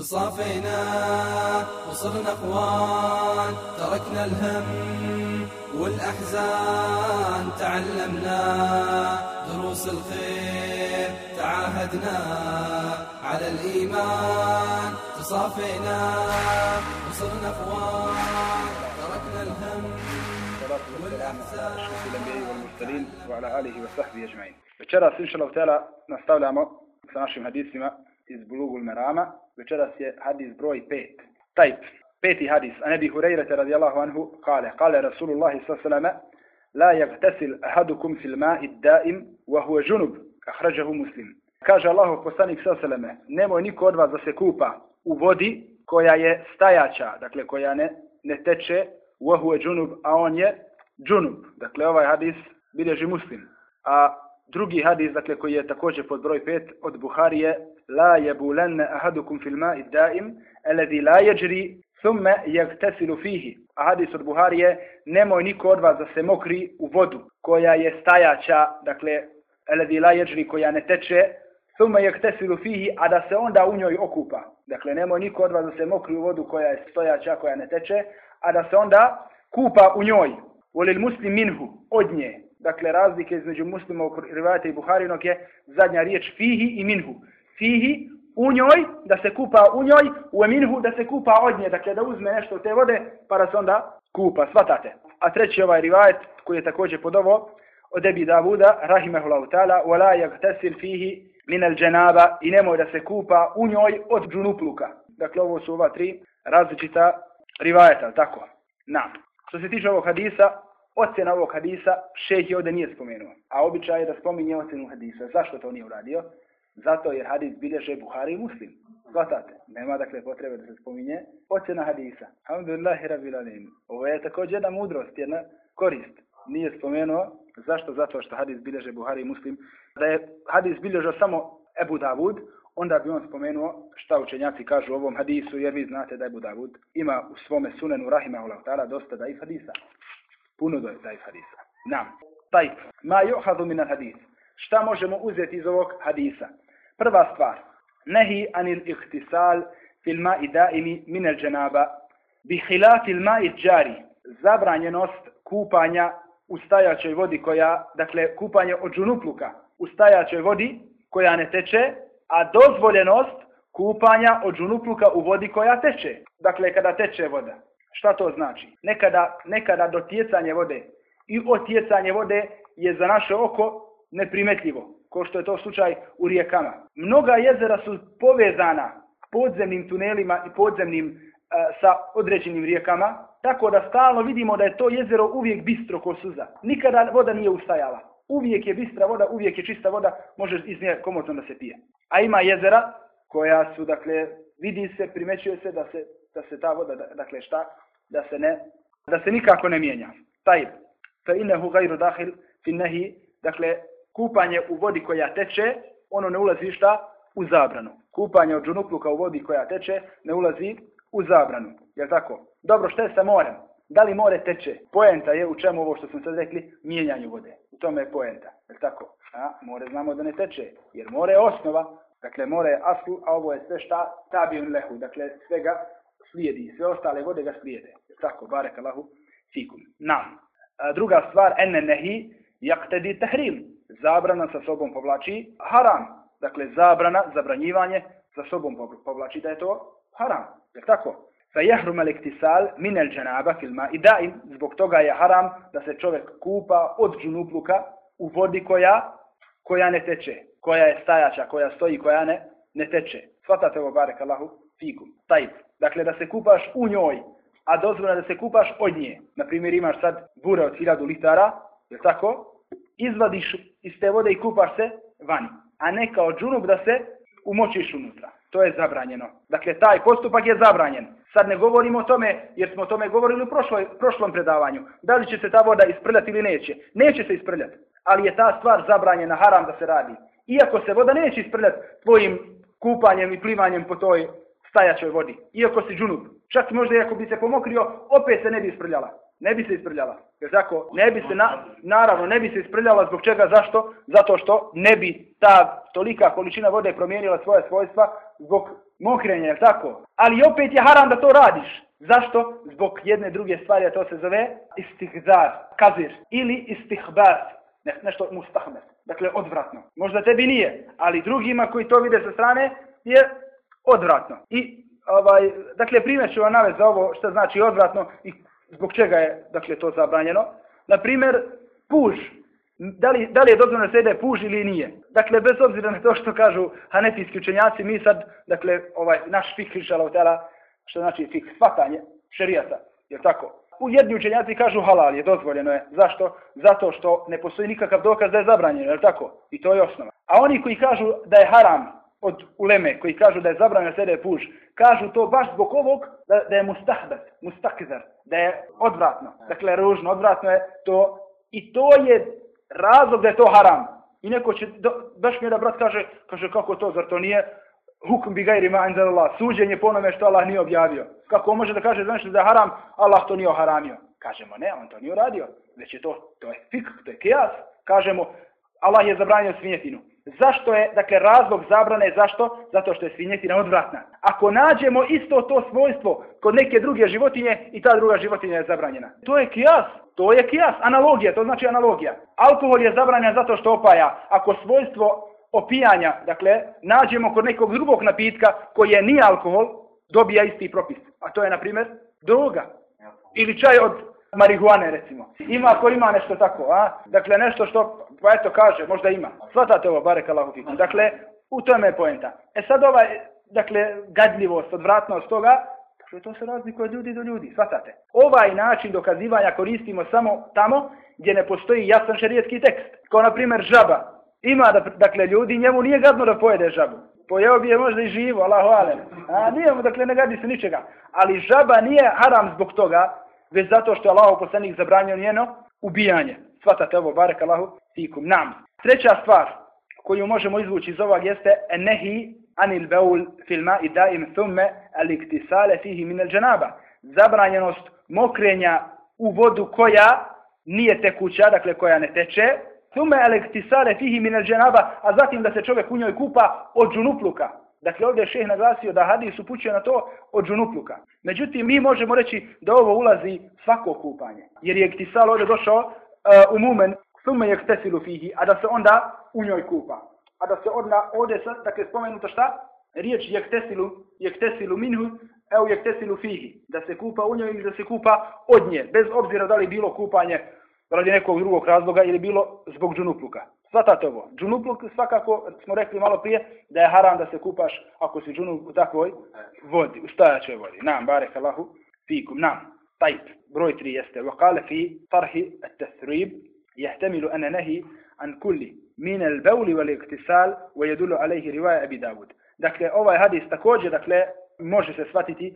تصافينا وصرنا اخوان تركنا الهم والأحزان تعلمنا دروس الخير تعاهدنا على الإيمان تصافينا وصرنا اخوان تركنا الهم والأحزان والمرسلين وعلى آله وصحبه أجمعين. Večeras, inša Allah, nastavljamo sa našim hadisima iz Bulugul Merama. Večeras je hadis broj 5. Tajp, peti hadis. A nebi Hureyre radijallahu anhu kale, kale Rasulullahi s.a.v. La jagtesil ahadukum fil ma'i daim wa huwa junub. Ahrađahu muslim. Kaže Allahu poslanik s.a.v. Nemoj niko od vas da se kupa u vodi koja je stajača, dakle koja ne, ne teče, wa huwa junub, a on je junub. Dakle, ovaj hadis bilježi muslim. A drugi hadis, dakle, koji je također pod broj 5 od Buharije, la yabulanna ahadukum fil ma'i da'im alladhi la yajri thumma yaghtasilu fihi. A hadis od Buharije, nemoj niko od vas da se mokri u vodu koja je stajaća, dakle, alladhi la yajri koja ne teče, thumma yaghtasilu fihi, a da se onda u njoj okupa. Dakle, nemoj niko od vas da se mokri u vodu koja je stojaća, koja ne teče, a da se onda kupa u njoj. Volil muslim minhu, od nje dakle razlike između muslima u rivajata i Buharinog je zadnja riječ fihi i minhu. Fihi u njoj, da se kupa u njoj, u minhu da se kupa od nje, dakle da uzme nešto od te vode pa da se onda kupa, svatate. A treći ovaj rivajet koji je također pod ovo, od Ebi Davuda, rahimahullahu ta'ala, wala yagtasil fihi min al dženaba i nemoj da se kupa u njoj od džunupluka. Dakle, ovo su ova tri različita rivajeta, tako? Na. Što se tiče ovog hadisa, ocjena ovog hadisa šeh je ovdje nije spomenuo. A običaj je da spominje ocjenu hadisa. Zašto to nije uradio? Zato jer hadis bilježe Buhari i Muslim. Zvatate. Nema dakle potrebe da se spominje ocjena hadisa. Alhamdulillahi rabbil alim. Ovo je također jedna mudrost, jedna korist. Nije spomenuo. Zašto? Zato što hadis bilježe Buhari i Muslim. Da je hadis bilježao samo Ebu Davud, onda bi on spomenuo šta učenjaci kažu o ovom hadisu, jer vi znate da Ebu Davud ima u svome sunenu rahimahullah ta'ala dosta da i hadisa puno do taj hadisa. Nam. Taj. Ma juhadu min hadis. Šta možemo uzeti iz ovog hadisa? Prva stvar. Nehi anil ihtisal fil ma'i daimi min al janaba bi khilaf al ma'i jari. Zabranjenost kupanja u stajaćoj vodi koja, dakle, kupanje od džunupluka u stajaćoj vodi koja ne teče, a dozvoljenost kupanja od džunupluka u vodi koja teče. Dakle, kada teče voda. Šta to znači? Nekada, nekada dotjecanje vode i otjecanje vode je za naše oko neprimetljivo, ko što je to slučaj u rijekama. Mnoga jezera su povezana podzemnim tunelima i podzemnim e, sa određenim rijekama, tako da stalno vidimo da je to jezero uvijek bistro ko suza. Nikada voda nije ustajala. Uvijek je bistra voda, uvijek je čista voda, može iz nje komotno da se pije. A ima jezera koja su, dakle, vidi se, primećuje se da se da se ta voda, dakle šta, da se ne, da se nikako ne mijenja. Taj, fa innehu gajru dahil fin nehi, dakle, kupanje u vodi koja teče, ono ne ulazi šta? U zabranu. Kupanje od džunupluka u vodi koja teče, ne ulazi u zabranu. Je tako? Dobro, što je sa morem? Da li more teče? Poenta je u čemu ovo što smo sad rekli, mijenjanju vode. U tome je poenta. Je tako? A, more znamo da ne teče, jer more je osnova, Dakle, more je aslu, a ovo je sve šta tabijun lehu. Dakle, svega slijedi, sve ostale vode ga slijede. Tako, barek Allahu fikum. Nam. A druga stvar, ene nehi, jaktedi tahrim. Zabrana sa sobom povlači haram. Dakle, zabrana, zabranjivanje sa sobom povlači da je to haram. Je tako? Fa jahrum elektisal min el džanaba filma i daim, zbog toga je haram da se čovjek kupa od džunupluka u vodi koja, koja ne teče, koja je stajača, koja stoji, koja ne, ne teče. Svatate ovo, barek Allahu, fikum. Tajt. Dakle, da se kupaš u njoj, a dozvoljeno da se kupaš od nje. Naprimjer, imaš sad bure od 1000 litara, je tako? Izvadiš iz te vode i kupaš se vani. A ne kao džunub da se umočiš unutra. To je zabranjeno. Dakle, taj postupak je zabranjen. Sad ne govorimo o tome, jer smo o tome govorili u prošloj, prošlom predavanju. Da li će se ta voda isprljati ili neće? Neće se isprljati. Ali je ta stvar zabranjena, haram da se radi. Iako se voda neće isprljati tvojim kupanjem i plivanjem po toj stajaćoj vodi. Iako si džunup, Čak možda i ako bi se pomokrio, opet se ne bi isprljala. Ne bi se isprljala. Jer tako, ne bi se, na, naravno, ne bi se isprljala zbog čega, zašto? Zato što ne bi ta tolika količina vode promijenila svoje svojstva zbog mokrenja, jer tako? Ali opet je haram da to radiš. Zašto? Zbog jedne druge stvari, a to se zove istihzar, kazir, ili istihbaz, ne, nešto mustahmet. Dakle, odvratno. Možda tebi nije, ali drugima koji to vide sa strane je odvratno. I, ovaj, dakle, primjer ću vam navest za ovo što znači odvratno i zbog čega je, dakle, to zabranjeno. Na primjer, puž. Da li, da li je dozvoljeno da se jede puž ili nije? Dakle, bez obzira na to što kažu hanefijski učenjaci, mi sad, dakle, ovaj, naš fik krišala tela, što znači fik, svatanje šerijata, je tako? U jedni učenjaci kažu halal je, dozvoljeno je. Zašto? Zato što ne postoji nikakav dokaz da je zabranjeno, je tako? I to je osnova. A oni koji kažu da je haram, od uleme koji kažu da je zabranjeno sede puž, kažu to baš zbog ovog da, da je mustahbet, mustakizar, da je odvratno. Dakle, ružno, odvratno je to. I to je razlog da je to haram. I neko će, do, baš mi je da brat kaže, kaže kako to, zar to nije hukm bi gajri ma'in Allah, suđenje po onome što Allah nije objavio. Kako može da kaže znači da je haram, Allah to nije oharamio. Kažemo, ne, on to nije uradio, već je to, to je fik, to je kijas. Kažemo, Allah je zabranio svinjetinu. Zašto je, dakle, razlog zabrane, zašto? Zato što je svinjetina odvratna. Ako nađemo isto to svojstvo kod neke druge životinje i ta druga životinja je zabranjena. To je kijas, to je kijas, analogija, to znači analogija. Alkohol je zabranjen zato što opaja. Ako svojstvo opijanja, dakle, nađemo kod nekog drugog napitka koji je nije alkohol, dobija isti propis. A to je, na primjer, droga. Ili čaj od marihuane, recimo. Ima ko ima nešto tako, a? Dakle, nešto što, pa eto, kaže, možda ima. Svatate ovo, barek Allahu fikum. Dakle, u tome je poenta. E sad ovaj, dakle, gadljivost, odvratnost toga, dakle, to se razlikuje od ljudi do ljudi, svatate. Ovaj način dokazivanja koristimo samo tamo gdje ne postoji jasan šerijetski tekst. Kao, na primjer, žaba. Ima, da, dakle, ljudi, njemu nije gadno da pojede žabu. Pojeo bi je možda i živo, Allahu alem. A nije mu, dakle, ne gadi se ničega. Ali žaba nije haram zbog toga, već zato što je Allah poslanik zabranio njeno ubijanje. Svatate ovo, barek Allahu, fikum nam. Treća stvar koju možemo izvući iz ovog jeste nehi anil beul filma i daim thumme al iktisale fihi min al džanaba. Zabranjenost mokrenja u vodu koja nije tekuća, dakle koja ne teče, thumme al iktisale fihi min al džanaba, a zatim da se čovjek u njoj kupa od džunupluka. Dakle, ovdje je šeh naglasio da hadis upućuje na to od džunupluka. Međutim, mi možemo reći da ovo ulazi svako kupanje. Jer je ktisal ovdje došao uh, u mumen, sume je ktesilu fihi, a da se onda u njoj kupa. A da se onda ovdje, dakle, spomenuto šta? Riječ je ktesilu, je ktesilu minhu, evo je ktesilu fihi. Da se kupa u njoj ili da se kupa od nje. Bez obzira da li bilo kupanje radi nekog drugog razloga ili bilo zbog džunupluka. Svatate ovo. Džunupluk svakako smo rekli malo prije da je haram da se kupaš ako si džunup u takvoj vodi, u stojačoj vodi. Nam, barek Allahu, fikum, nam. طيب بروي تري يستر وقال في طرح التثريب يحتمل أن نهي عن كل من البول والاغتسال ويدل عليه رواية أبي داود alayhi riwaya Abi Dawud. Dakle ovaj hadis takođe dakle može se shvatiti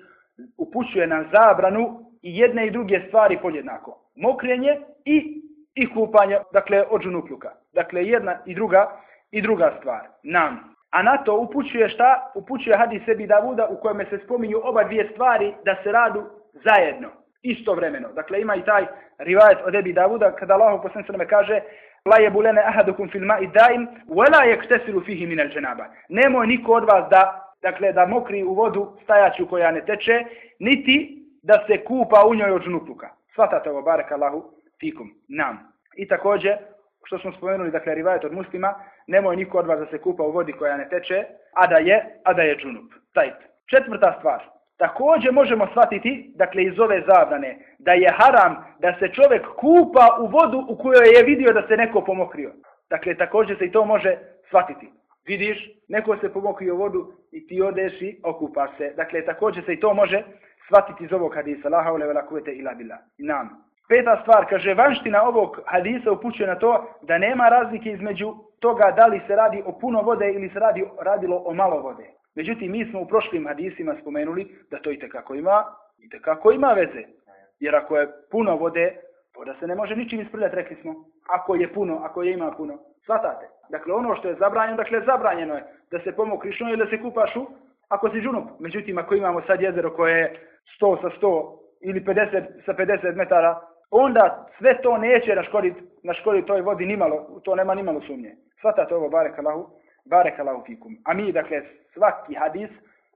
upućuje na zabranu i jedne i druge stvari podjednako. Mokrenje i i kupanje, dakle, od džunupluka. Dakle, jedna i druga, i druga stvar. Nam. A na to upućuje šta? Upućuje hadis sebi Davuda u kojem se spominju oba dvije stvari da se radu zajedno. Istovremeno. Dakle, ima i taj rivajet od Ebi Davuda kada Allah posljedno sveme kaže La je bulene ahadukum fil ma'i daim wala yaktasiru fihi min al-janaba. Nemoj niko od vas da dakle da mokri u vodu stajaću koja ne teče, niti da se kupa u njoj od žnupluka. Svatate ovo, barek Allahu, fikum, nam. I takođe, što smo spomenuli, dakle, rivajet od muslima, nemoj niko od vas da se kupa u vodi koja ne teče, a da je, a da je džunup. Tajt. Četvrta stvar. Također možemo shvatiti, dakle, iz ove zabrane, da je haram da se čovjek kupa u vodu u kojoj je vidio da se neko pomokrio. Dakle, također se i to može shvatiti. Vidiš, neko se pomokrio u vodu i ti odeš i okupaš se. Dakle, također se i to može shvatiti iz ovog hadisa. La haule vela kuvete ila bila. Nam. Peta stvar, kaže, vanština ovog hadisa upućuje na to da nema razlike između toga da li se radi o puno vode ili se radi, radilo o malo vode. Međutim, mi smo u prošlim hadisima spomenuli da to i kako ima, i kako ima veze. Jer ako je puno vode, voda se ne može ničim isprljati, rekli smo. Ako je puno, ako je ima puno. Svatate. Dakle, ono što je zabranjeno, dakle, zabranjeno je da se pomokrišno ili da se kupaš u, ako si džunup. Međutim, ako imamo sad jezero koje je 100 sa 100 ili 50 sa 50 metara, onda sve to neće naškoditi naškodit toj vodi nimalo, to nema nimalo sumnje. Svatate ovo, barek Allahu, barekallahu fikum. A mi, dakle, svaki hadis,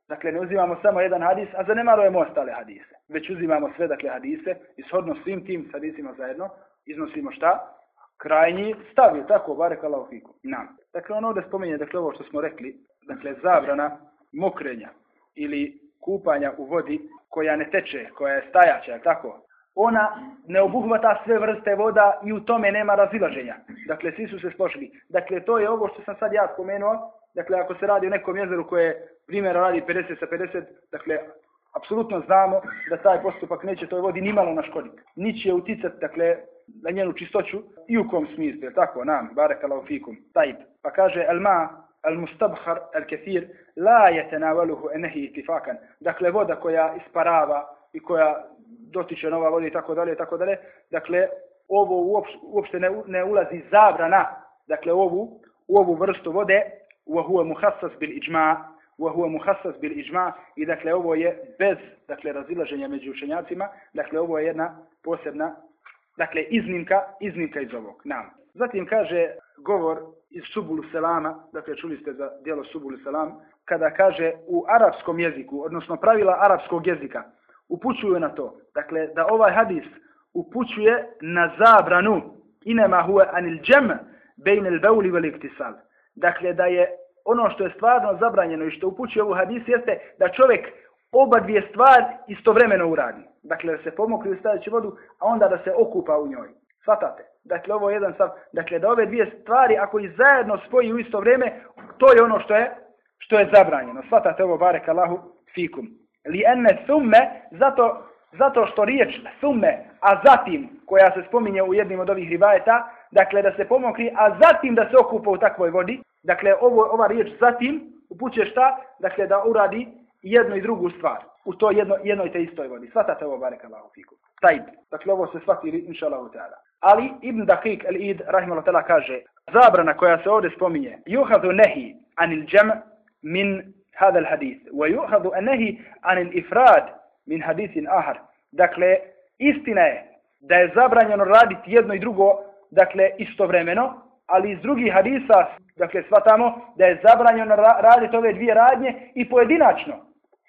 dakle, ne uzimamo samo jedan hadis, a zanemarujemo ostale hadise. Već uzimamo sve, dakle, hadise i shodno svim tim hadisima zajedno, iznosimo šta? Krajnji stav je tako, barekallahu fikum. Nam. Dakle, ono ovdje spominje, dakle, ovo što smo rekli, dakle, zabrana mokrenja ili kupanja u vodi koja ne teče, koja je stajaća, tako? Ona ne obuhvata sve vrste voda i u tome nema razilaženja. Dakle, svi su se složili. Dakle, to je ovo što sam sad ja spomenuo. Dakle, ako se radi o nekom jezeru koje primjera radi 50 sa 50, dakle, apsolutno znamo da taj postupak neće toj vodi ni malo naškoditi. Niće uticati, dakle, na njenu čistoću i u kom smislu, tako, nam, barakala fikum, tajb. Pa kaže, el ma, el mustabhar, el kefir, la je tenavaluhu enehi itifakan. Dakle, voda koja isparava i koja dotiče nova voda i tako dalje, tako dalje. Dakle, ovo uopšte, uopšte ne, ne ulazi zabrana, dakle, ovu, u ovu vrstu vode, wa huwa muhassas bil ijma' wa huwa muhassas bil ijma' i dakle ovo je bez dakle razilaženja među učenjacima dakle ovo je jedna posebna dakle iznimka iznimka iz ovog nam zatim kaže govor iz Subul Selama, dakle čuli ste za djelo Subul Selam, kada kaže u arapskom jeziku, odnosno pravila arapskog jezika, upućuje na to, dakle da ovaj hadis upućuje na zabranu inema huve anil džem bejn il beuli vel iktisal. Dakle da je ono što je stvarno zabranjeno i što upućuje ovu hadis jeste da čovjek oba dvije stvari istovremeno uradi. Dakle da se pomokri u stajeću vodu, a onda da se okupa u njoj. Svatate? Dakle, ovo je jedan stav. Dakle, da ove dvije stvari, ako ih zajedno spoji u isto vrijeme, to je ono što je što je zabranjeno. Svatate ovo, barek Allahu, fikum. Li ene summe, zato, zato što riječ summe, a zatim, koja se spominje u jednim od ovih rivajeta, dakle, da se pomokri, a zatim da se okupa u takvoj vodi, dakle, ovo, ova riječ zatim, upućuje šta? Dakle, da uradi jednu i drugu stvar u to jedno, jednoj te istoj vodi. Svatate ovo, barek Allahu, fiku. Tajb. Dakle, ovo se svati, inša Allahu ta'ala. Ali Ibn Dakik al-Id, rahimahullah ta'ala, kaže, zabrana koja se ovdje spominje, juhadu nehi anil džem min هذا الحديث ويؤخذ النهي عن an al-ifrad min ahar. Dakle istina je da je zabranjeno raditi jedno i drugo dakle istovremeno ali iz drugih hadisa dakle svatamo da je zabranjeno raditi ove dvije radnje i pojedinačno.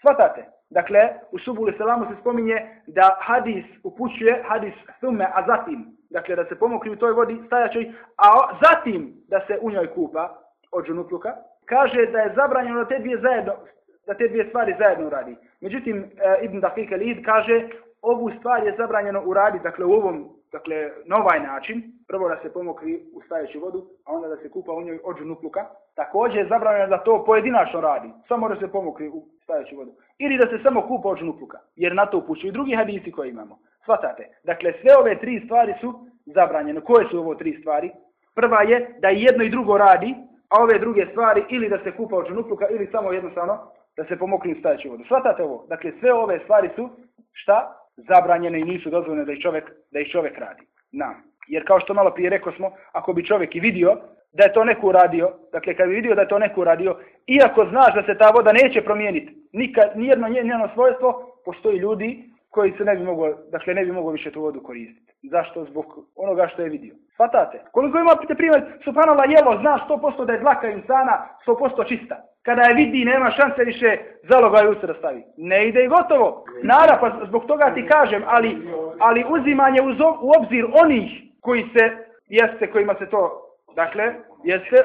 Svatate dakle u subuli selamu se spominje da hadis upućuje hadis sume a zatim dakle da se pomokri u toj vodi stajačoj a zatim da se u njoj kupa od džunupluka kaže da je zabranjeno da te dvije zajedno da te dvije stvari zajedno uradi. Međutim, e, Ibn Daqiq al kaže ovu stvar je zabranjeno uradi, dakle u ovom, dakle na ovaj način, prvo da se pomokri u stajeću vodu, a onda da se kupa u njoj ođu nukluka. Također je zabranjeno da to pojedinačno radi, samo da se pomokri u stajeću vodu. Ili da se samo kupa ođu nukluka, jer na to upućuju i drugi hadisi koje imamo. Svatate, dakle sve ove tri stvari su zabranjene. Koje su ovo tri stvari? Prva je da jedno i drugo radi, a ove druge stvari ili da se kupa od džunupluka ili samo jednostavno da se pomokri u stajeću vodu. Svatate ovo? Dakle, sve ove stvari su šta? Zabranjene i nisu dozvoljene da ih čovjek, da ih čovjek radi. Na. Jer kao što malo prije rekao smo, ako bi čovjek i vidio da je to neko uradio, dakle kad bi vidio da je to neko uradio, iako znaš da se ta voda neće promijeniti, nikad, nijedno njeno svojstvo, postoji ljudi koji se ne bi mogao, dakle ne bi mogao više tu vodu koristiti. Zašto? Zbog onoga što je vidio. Svatate? Koliko imate primjer, subhanallah, jelo, zna 100% da je dlaka insana 100% čista. Kada je vidi, nema šanse više zaloga i da stavi. Ne ide i gotovo. Nara, pa zbog toga ti kažem, ali, ali uzimanje uz, u obzir onih koji se, jeste, kojima se to, dakle, jeste,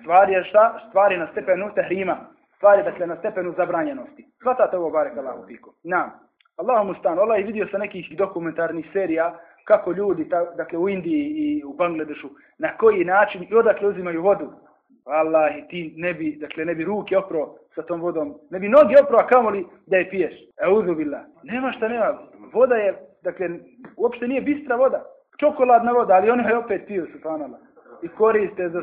stvari je šta? Stvari na stepenu tehrima. Stvari, dakle, na stepenu zabranjenosti. Svatate ovo, barek Allah, fiku. Nam. Allahu mustan, Allah je vidio sa nekih dokumentarnih serija kako ljudi, ta, dakle u Indiji i u Bangladešu, na koji način i odakle uzimaju vodu. Allah, ti ne bi, dakle, ne bi ruke opro sa tom vodom, ne bi noge opro, a kamoli da je piješ. Euzu billah. Nema šta nema. Voda je, dakle, uopšte nije bistra voda. Čokoladna voda, ali oni je opet piju, subhanallah. I koriste za...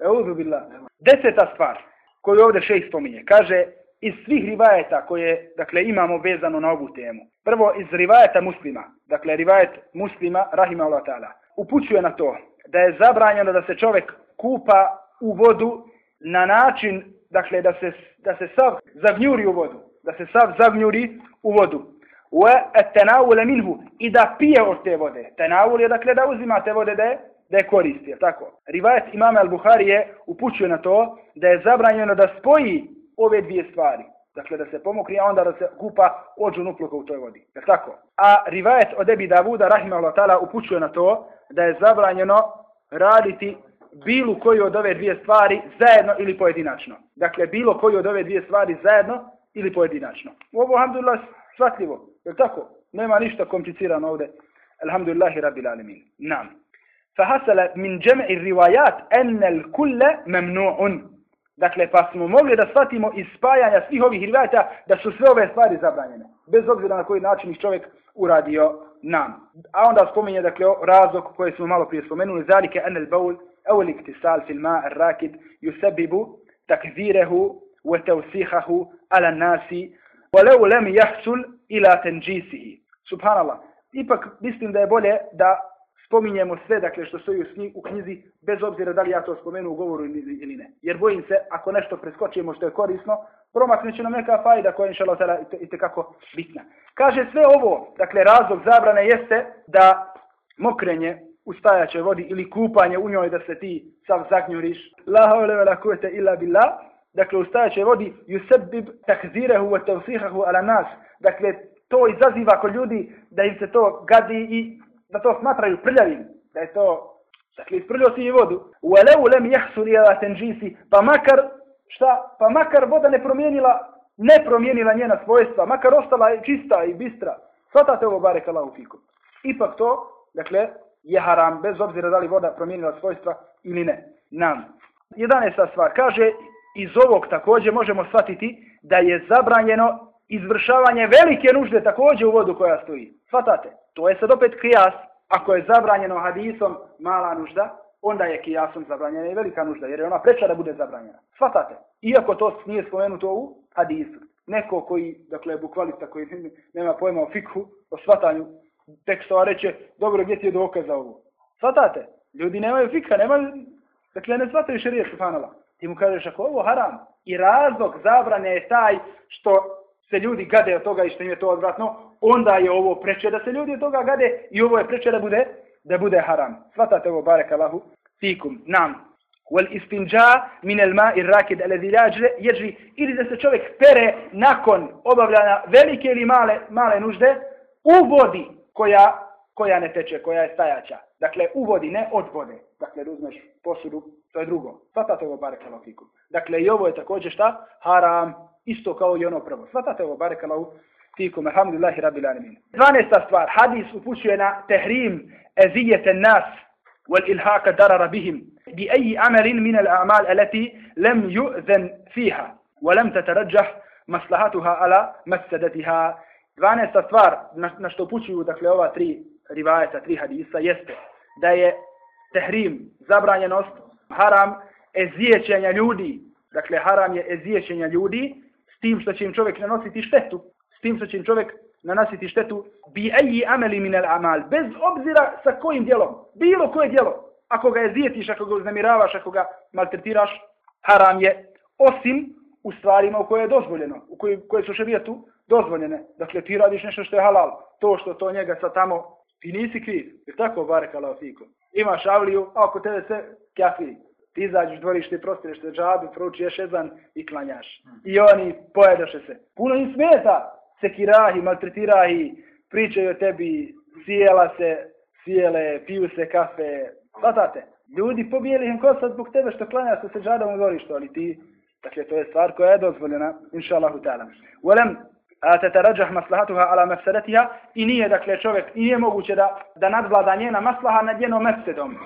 Euzu billah. Deseta stvar koju ovdje šejh spominje. Kaže, iz svih rivajeta koje dakle imamo vezano na ovu temu. Prvo iz rivajeta muslima, dakle rivajet muslima rahimahullah taala, upućuje na to da je zabranjeno da se čovjek kupa u vodu na način dakle da se, da se sav zagnjuri u vodu, da se sav zagnjuri u vodu. Wa at-tanawul minhu i da pije od te vode. Tanawul je dakle da uzima te vode da je, da je koristi, je tako? Rivajet imama al-Buhari je upućuje na to da je zabranjeno da spoji ove dvije stvari. Dakle, da se pomokri, a onda da se kupa ođu nupluka u toj vodi. Je tako? A rivajet od Ebi Davuda, rahimahullah ta'ala, upućuje na to da je zabranjeno raditi bilo koju od ove dvije stvari zajedno ili pojedinačno. Dakle, bilo koju od ove dvije stvari zajedno ili pojedinačno. U ovo, alhamdulillah, shvatljivo. Je tako? Nema ništa komplicirano ovde. Alhamdulillahi rabbil alamin. Nam. Fahasala min džem'i rivajat ennel kulle memnu'un. Dakle, pa smo mogli da shvatimo iz spajanja svih ovih rivajata da su sve ove stvari zabranjene. Bez obzira na koji način ih čovjek uradio nam. A onda spominje, dakle, razlog koje smo malo prije spomenuli. Zalike enel baul أو الاكتسال في الماء الراكد يسبب تكذيره وتوسيخه على الناس ولو لم يحصل إلى تنجيسه سبحان الله ipak mislim da je bolje da spominjemo sve dakle što stoji u knjizi bez obzira da li ja to spomenu u govoru ili, ili ne. Jer bojim se ako nešto preskočimo što je korisno, promaknut će nam neka fajda koja je inšalav tela i tekako bitna. Kaže sve ovo, dakle razlog zabrane jeste da mokrenje u stajaćoj vodi ili kupanje u njoj da se ti sav zagnjuriš. La haule ve la kuvete illa billah. Dakle, u stajaćoj vodi yusabbib takzirehu wa tevsihahu ala nas. Dakle, to izaziva kod ljudi da im se to gadi i da to smatraju prljavim. Da je to Dakle, isprljio si i vodu. Walau lam yahsul ila tanjisi, pa makar šta? Pa makar voda ne promijenila ne promijenila njena svojstva, makar ostala je čista i bistra. Svatate ovo barek Allahu fikum. Ipak to, dakle, je haram, bez obzira da li voda promijenila svojstva ili ne. Nam. 11. stvar. Kaže, iz ovog također možemo shvatiti da je zabranjeno izvršavanje velike nužde također u vodu koja stoji. Svatate. To je sad opet kijas. Ako je zabranjeno hadisom mala nužda, onda je kijasom zabranjena i velika nužda, jer je ona preča da bude zabranjena. Svatate. Iako to nije spomenuto u hadisu. Neko koji, dakle, bukvalista koji nema pojma o fikhu, o svatanju, tekstova reće, dobro, gdje ti je dokaz za ovo? Svatate? Ljudi nemaju fika, nemaju, dakle, ne svataju šarije, subhanala. Ti mu kažeš, ako ovo haram, i razlog zabrane je taj što se ljudi gade od toga i što im je to odvratno, onda je ovo preče da se ljudi od toga gade i ovo je preče da bude, da bude haram. Svatate ovo, barek Allahu, fikum, nam. Wal istinja min al ma'i rakid alladhi la yajri ili da se čovjek pere nakon obavljanja velike ili male male nužde u vodi koja, koja ne teče, koja je stajaća. Dakle, u vodi, ne od vode. Dakle, uzmeš posudu, to je drugo. Svatate ovo barek Allahu fikum. Dakle, i ovo je također šta? Haram, isto kao i ono prvo. Svatate ovo bare fikum, Alhamdulillahi rabbil alamin. 12. stvar, hadis upućuje na tehrim ezijete nas wal ilhaka darara bihim bi eji amerin min al a'mal alati lem yu'zen fiha wa lem tatarajah maslahatuha ala masadatiha 12. stvar na, na što upućuju dakle ova tri rivajeta, tri hadisa jeste da je tehrim, zabranjenost, haram ezijećenja ljudi. Dakle, haram je ezijećenja ljudi tim što će im čovjek nanositi štetu. S tim što će im čovjek nanositi štetu bi eji ameli minel amal. Bez obzira sa kojim djelom. Bilo koje djelo. Ako ga ezijetiš, ako ga uznemiravaš, ako ga maltretiraš, haram je osim u stvarima u koje je dozvoljeno. U koje, koje su šarijetu dozvoljene. Dakle, ti radiš nešto što je halal. To što to njega sa tamo, ti nisi kriv. Je tako, barek Allah fiku. Imaš avliju, a oko tebe se kafi. Ti izađeš dvorište i prostireš se džabi, proučiješ jedan i klanjaš. I oni pojedaše se. Puno im smeta se kirahi, maltretirahi, pričaju o tebi, sjela se, sjele, piju se kafe. Svatate, ljudi pobijeli im kosa zbog tebe što klanjaš se džadom u dvorištu, ali ti Dakle, to je stvar koja je dozvoljena, inša Allahu ta'ala. Volem, a te tarađah maslahatuha ala mefsedetiha i nije, dakle, čovjek, i nije moguće da, da nadvlada njena maslaha nad njenom mefsedom.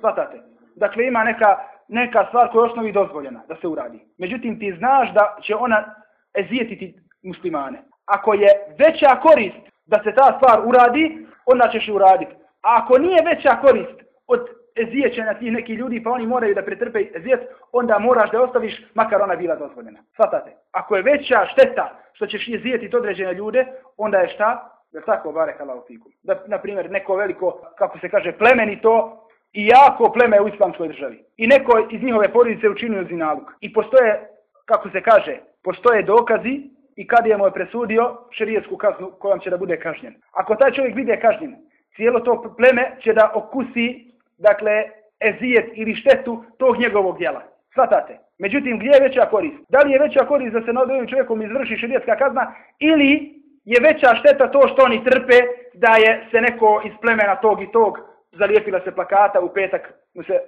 Svatate. Dakle, ima neka, neka stvar koja je osnovi dozvoljena da se uradi. Međutim, ti znaš da će ona ezijetiti muslimane. Ako je veća korist da se ta stvar uradi, onda ćeš uraditi. A ako nije veća korist od ezijećenja tih neki ljudi, pa oni moraju da pretrpe ezijet, onda moraš da ostaviš, makar ona bila dozvoljena. Svatate. Ako je veća šteta što ćeš ezijetiti određene ljude, onda je šta? Da tako bare kala fikum. Da, na primjer, neko veliko, kako se kaže, plemenito i jako pleme u islamskoj državi. I neko iz njihove porodice učinio zinaluk. I postoje kako se kaže, postoje dokazi i kad je mu je presudio šerijetsku kaznu kojom će da bude kažnjen. Ako taj čovjek bude kažnjen, cijelo to pleme će da okusi, dakle, ezijet ili štetu tog njegovog djela. Svatate. Međutim, gdje je veća korist? Da li je veća korist da se nad ovim čovjekom izvrši širijetska kazna ili je veća šteta to što oni trpe da je se neko iz plemena tog i tog zalijepila se plakata u petak mu se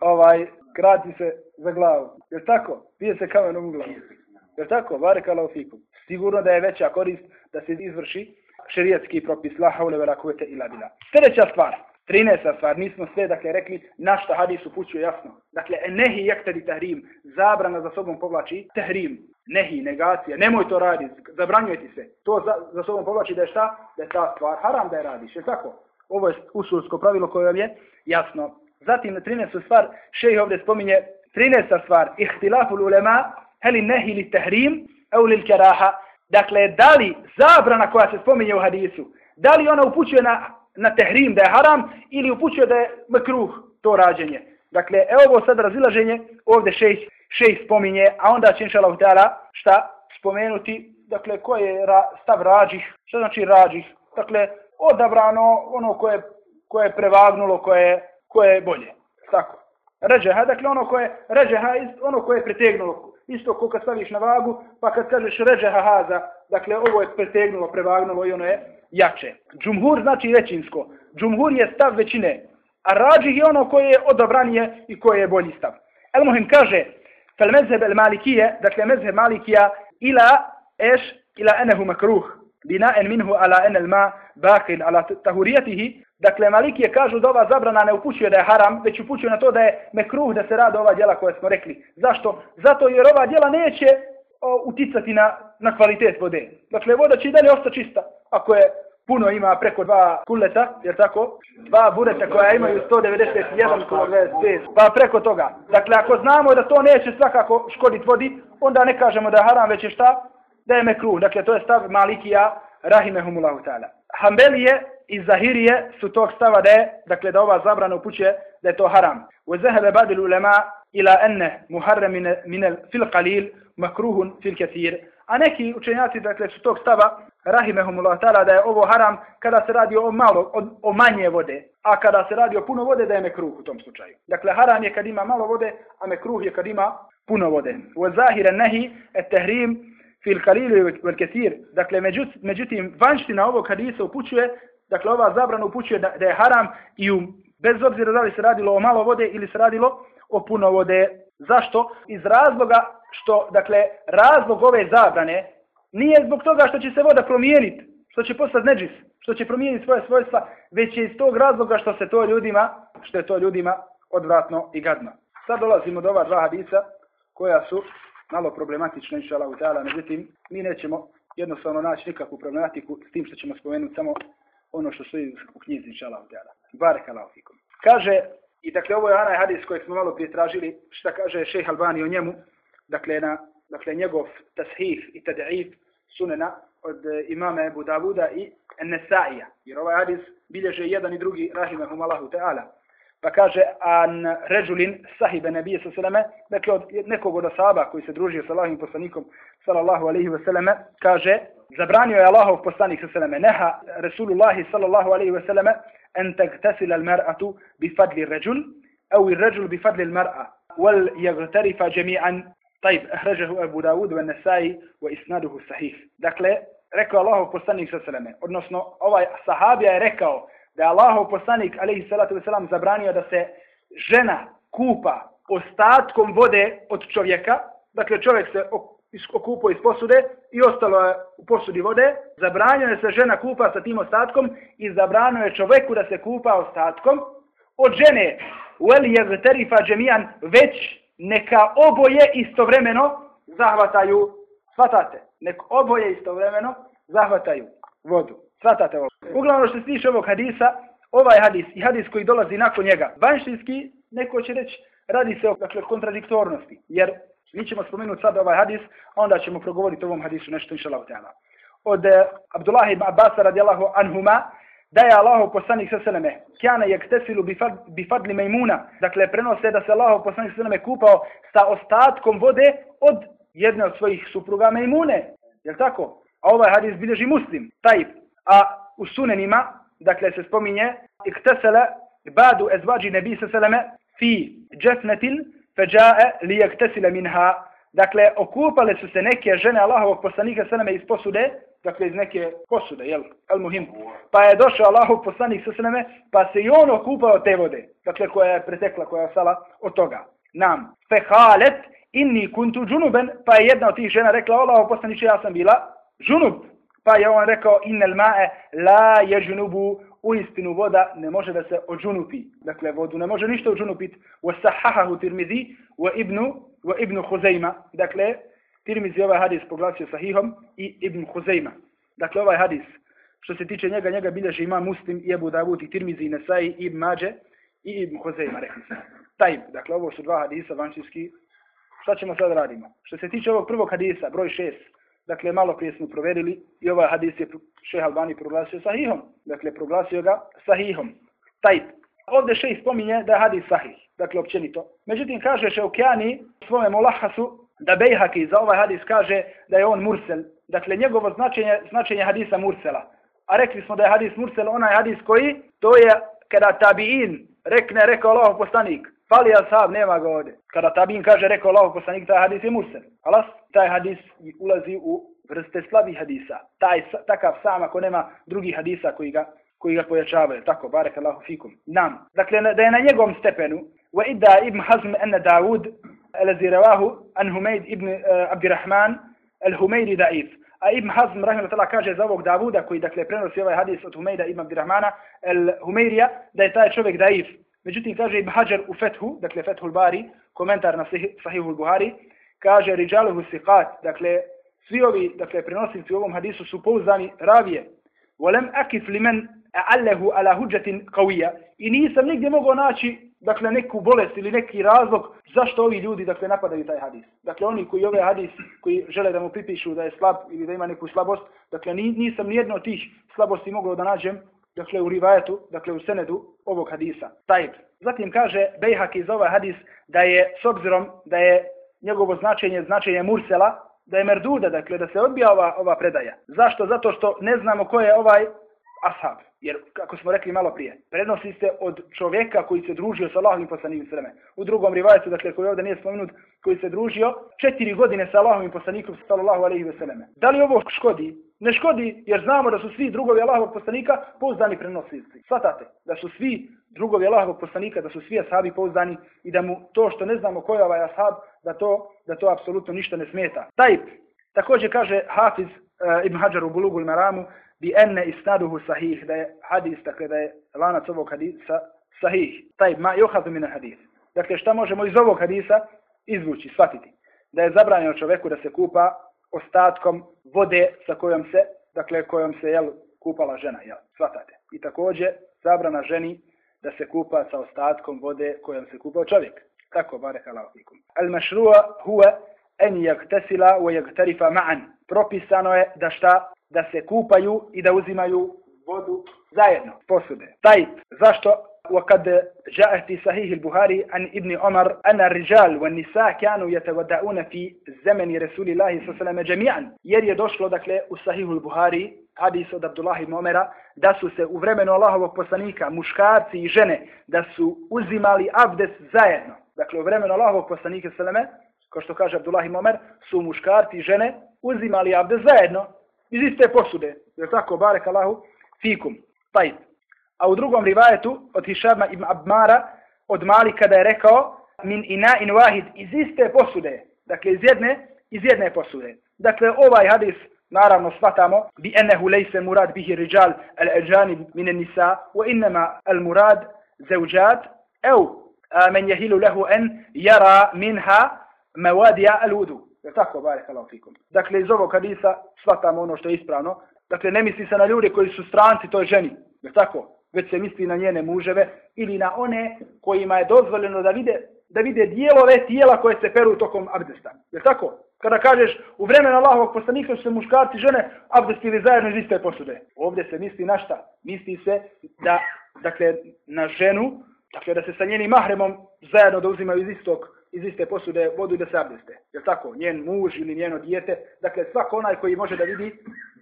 ovaj krati se za glavu. Je tako? Pije se kamenom u glavu. Je tako? Vare kala fikum. Sigurno da je veća korist da se izvrši šerijatski propis la haule vela kuvete ila bila. Sljedeća stvar. 13. stvar, mi smo sve, dakle, rekli na što hadis upućuje jasno. Dakle, nehi jektedi tahrim, zabrana za sobom povlači tahrim, nehi, negacija, nemoj to raditi, zabranjuje ti se. To za, za sobom povlači da je šta? Da je ta stvar haram da je radiš, je tako? Ovo je usulsko pravilo koje vam je jasno. Zatim, na 13. stvar, šejh ovdje spominje 13. stvar, ihtilafu ulema, heli nehi li tehrim, au li keraha. Dakle, da li zabrana koja se spominje u hadisu, da li ona upućuje na na tehrim da je haram ili upućuje da je makruh to rađenje. Dakle, evo ovo sad razilaženje, ovdje šejh, šejh spominje, a onda će inša šta spomenuti, dakle, koji je ra, stav rađih, šta znači rađih? Dakle, odabrano ono koje, koje je prevagnulo, koje, koje je bolje. Tako. Ređeha, dakle ono koje, ređeha, ono koje je pretegnulo. Isto ko kad staviš na vagu, pa kad kažeš ređeha haza, dakle ovo je pretegnulo, prevagnulo i ono je jače. Džumhur znači većinsko. Džumhur je stav većine. A rađih je ono koje je odobranije i koje je bolji stav. El Muhim kaže, fel mezheb el malikije, dakle mezheb malikija, ila eš, ila enehu makruh, bina en minhu ala en el ma, bakin ala tahurijetihi, dakle malikije kažu da ova zabrana ne upućuje da je haram, već upućuje na to da je mekruh da se rade ova djela koje smo rekli. Zašto? Zato jer ova djela neće o, uticati na, na kvalitet vode. Dakle, voda će i dalje ostati čista. Ako je puno ima preko dva kuleta, jer tako, dva bureta koja imaju 191 kg, pa preko toga. Dakle, ako znamo da to neće svakako škoditi vodi, onda ne kažemo da je haram, već je šta? Da je mekruh. Dakle, to je stav Malikija, rahimehumullahu ta'ala. Hanbelije i Zahirije su tog stava da je, dakle, da ova zabrana upućuje da je to haram. U zahebe badil ulema ila enne muharram min fil qalil makruhun fil kathir. A neki učenjaci dakle su tog stava rahimehumullah taala da je ovo haram kada se radi o malo o, o manje vode, a kada se radi o puno vode da je mekruh u tom slučaju. Dakle haram je kad ima malo vode, a mekruh je kad ima puno vode. Wa zahira nahi at-tahrim fil kalilu vel kesir. Dakle međutim vanština ovog hadisa upućuje Dakle, ova zabrana upućuje da, da je haram i u, bez obzira da li se radilo o malo vode ili se radilo o puno vode. Zašto? Iz razloga što, dakle, razlog ove zabrane nije zbog toga što će se voda promijeniti, što će postati neđis, što će promijeniti svoje svojstva, već je iz tog razloga što se to ljudima, što je to ljudima odvratno i gadno. Sad dolazimo do ova dva hadisa koja su malo problematično, inša Allah, ta'ala, međutim, mi nećemo jednostavno naći nikakvu problematiku s tim što ćemo spomenuti samo ono što stoji u knjizi, inša Allah, ta'ala. Barek Allah, fikum. Kaže, i dakle, ovo je onaj hadis koji smo malo prije tražili, šta kaže šejh Albani o njemu, dakle, na, dakle, njegov tashif i tad'if sunena od e, imama Ebu Davuda i Nesaija. Jer ovaj hadis bilježe jedan i drugi, rahimahum Allahu ta'ala. Pa kaže, an ređulin sahibe nebije sa seleme, dakle od nekog od asaba koji se družio sa Allahim poslanikom, sallallahu alaihi vseleme, kaže, zabranio je Allahov poslanik sa seleme, neha Resulullahi sallallahu alaihi vseleme, en tak tesila l-mer'atu bi fadli ređul, au i ređul bi fadli l-mer'a, wal jagterifa džemi'an, tajb, hređahu Ebu Dawud ve Nesai, wa isnaduhu sahih. Dakle, rekao Allahov poslanik sa seleme, odnosno ovaj sahabija je rekao, da je Allahov poslanik alejhi salatu vesselam zabranio da se žena kupa ostatkom vode od čovjeka. Dakle čovjek se okupo iz posude i ostalo je u posudi vode. Zabranio je se žena kupa sa tim ostatkom i zabranio je čovjeku da se kupa ostatkom. Od žene wel yagtarifa jami'an već neka oboje istovremeno zahvataju, shvatate, nek oboje istovremeno zahvataju vodu. Svatate ovo. Uglavnom što se tiče ovog hadisa, ovaj hadis i hadis koji dolazi nakon njega, vanštinski, neko će reći, radi se o dakle, kontradiktornosti, jer mi ćemo spomenuti sad ovaj hadis, a onda ćemo progovoriti o ovom hadisu nešto inša Allah. Od eh, uh, Abdullah ibn Abbas radijallahu anhuma, da je Allahov poslanik sa seleme kana ktesilu bi fadli maimuna dakle prenose da se Allahov poslanik sa seleme kupao sa ostatkom vode od jedne od svojih supruga Mejmune. Jel tako? A ovaj hadis bilježi muslim. Taj. A u sunenima, dakle se spominje, iktesele badu ezvađi nebi se seleme fi džesnetin feđae li iktesile minha. Dakle, okupale su se neke žene Allahovog poslanika seleme iz posude, dakle iz neke posude, jel, al muhim. Pa je došao Allahov poslanik seleme, pa se i on okupao te vode, dakle koja je pretekla, koja je ostala od toga. Nam, fehalet inni kuntu džunuben, pa je jedna od tih žena rekla, Allahov poslaniče, ja sam bila džunub. Pa je on rekao, innel ma'e la ježnubu, u istinu voda ne može da se ođunupi. Dakle, vodu ne može ništa ođunupiti. Wa sahahahu tirmidhi, wa ibnu, wa ibnu Huzeyma. Dakle, tirmizi ovaj hadis poglasio sahihom i ibn Huzeyma. Dakle, ovaj hadis, što se tiče njega, njega bilježi ima muslim i Ebu Davud i tirmizi i Nesai i ibn Mađe i ibn Huzeyma, rekli se. Taj, dakle, ovo su dva hadisa vanštinski. Šta ćemo sad radimo? Što se tiče ovog prvog hadisa, broj šest, dakle malo prije smo proverili i ovaj hadis je šeha Albani proglasio sahihom. Dakle, proglasio ga sahihom. Taj. Ovdje šeha spominje da je hadis sahih. Dakle, općenito. Međutim, kaže Šeukjani u svome molahasu da Bejhaki za ovaj hadis kaže da je on mursel. Dakle, njegovo značenje, značenje hadisa mursela. A rekli smo da je hadis mursel onaj hadis koji, to je kada tabiin rekne, rekao Allah poslanik, fali ashab, nema ga ovdje. Kada tabin kaže, rekao Allah poslanik, taj hadis je mursel. Alas, taj hadis ulazi u vrste slabih hadisa. Taj, takav sam ako nema drugih hadisa koji ga, koji ga pojačavaju. Tako, barek Allahu fikum. Nam. Dakle, da je na njegovom stepenu, wa idda ibn Hazm ene Dawud, الذي رواه عن حميد ابن عبد الرحمن الحميري ضعيف a Ibn Hazm rahimahullah kaže za ovog Davuda koji dakle prenosi ovaj hadis od Humejda ibn Abdirrahmana el Humeirija da je taj čovjek daif. Međutim kaže Ibn Hajar u Fethu, dakle Fethul Bari, komentar na Sahihul Buhari, kaže rijaluhu siqat, dakle svi ovi dakle prenosioci u ovom hadisu su pouzdani ravije. Volem akif liman a'allahu ala hujjatin qawiyya. I nisam nigdje mogao naći dakle neku bolest ili neki razlog zašto ovi ljudi dakle napadaju taj hadis. Dakle oni koji ove hadis koji žele da mu pripišu da je slab ili da ima neku slabost, dakle ni, nisam ni jedno od tih slabosti mogao da nađem dakle u rivajetu, dakle u senedu ovog hadisa. Tajb. Zatim kaže Bejhak iz ovaj hadis da je s obzirom da je njegovo značenje značenje Mursela, da je merduda, dakle da se odbija ova, ova predaja. Zašto? Zato što ne znamo ko je ovaj ashab. Jer, kako smo rekli malo prije, prednosi se od čovjeka koji se družio sa Allahovim poslanikom sveme. U drugom rivajetu, dakle, koji ovdje nije spomenut, koji se družio četiri godine sa Allahovim poslanikom sallallahu alaihi ve selleme. Da li ovo škodi? Ne škodi, jer znamo da su svi drugovi Allahovog poslanika pouzdani prenosilci. Svatate, da su svi drugovi Allahovog poslanika, da su svi ashabi pouzdani i da mu to što ne znamo ko je ovaj ashab, da to, da to apsolutno ništa ne smeta. Tajp, također kaže Hafiz uh, Ibn Hajar u Bulugu Maramu, bi enne isnaduhu sahih, da je hadis, dakle da je lanac ovog hadisa sahih. Tajp, ma johadu min hadis. Dakle, šta možemo iz ovog hadisa izvući, shvatiti? Da je zabranjeno čoveku da se kupa ostatkom vode sa kojom se, dakle, kojom se, jel, kupala žena, jel, shvatate. I također, zabrana ženi da se kupa sa ostatkom vode kojom se kupao čovjek. Tako, barek Allah fikum. Al mašrua huwa en jagtesila wa jagtarifa ma'an. Propisano je da šta? da se kupaju i da uzimaju vodu zajedno, posude. Taj, zašto? وقد جاء في صحيح البخاري عن ابن عمر أن الرجال والنساء كانوا يتودعون في زمن رسول الله صلى الله عليه وسلم جميعا jer je došlo dakle u Sahihul Buhari hadis od Abdullah ibn Omera da su se u vremenu Allahovog poslanika muškarci i žene da su uzimali abdes zajedno dakle u vremenu Allahovog poslanika sallame kao što kaže Abdullah ibn Omer su muškarci i žene uzimali abdes zajedno iz iste posude. Je tako, barek Allahu, fikum. Tajt. A u drugom rivajetu od Hišama ibn Abmara od Malika da je rekao min ina in wahid iz iste posude. Dakle, iz jedne, iz jedne posude. Dakle, ovaj hadis naravno shvatamo bi enehu lejse murad bihi rijal al ajani min nisa wa innama al murad zevđat ev men yahilu lehu en jara minha mevadija al udu. Je tako, barek Allah fikum. Dakle, iz ovog hadisa shvatamo ono što je ispravno. Dakle, ne misli se na ljude koji su stranci toj ženi. Je tako? Već se misli na njene muževe ili na one kojima je dozvoljeno da vide da vide dijelove tijela koje se peru tokom abdesta. Je tako? Kada kažeš u vremenu Allahovog poslanika su se muškarci žene abdestili zajedno iz iste posude. Ovdje se misli na šta? Misli se da, dakle, na ženu, dakle, da se sa njenim mahremom zajedno da uzimaju iz istog iz iste posude vodu i da se abdeste. Je tako? Njen muž ili njeno dijete. Dakle, svako onaj koji može da vidi